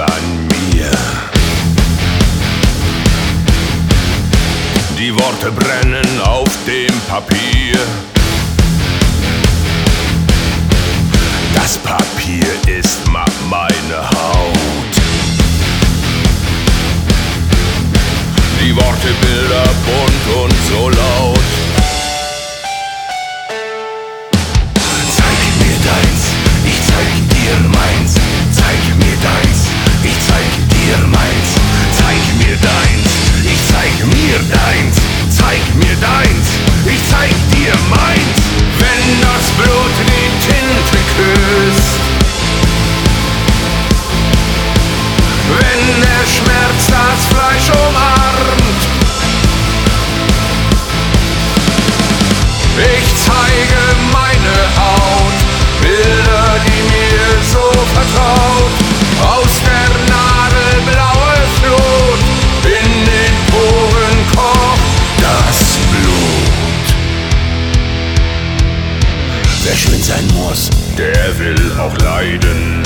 an mir. Die Worte brennen auf dem Papier. Das Papier ist meine Haut. Die Worte Bilder bunt und so muss, der will auch leiden.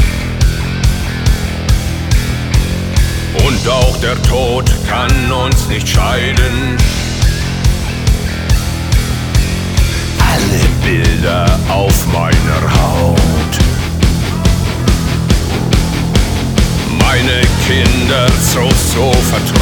Und auch der Tod kann uns nicht scheiden. alle Bilder auf meiner Haut. Meine Kinder so, so vertraut.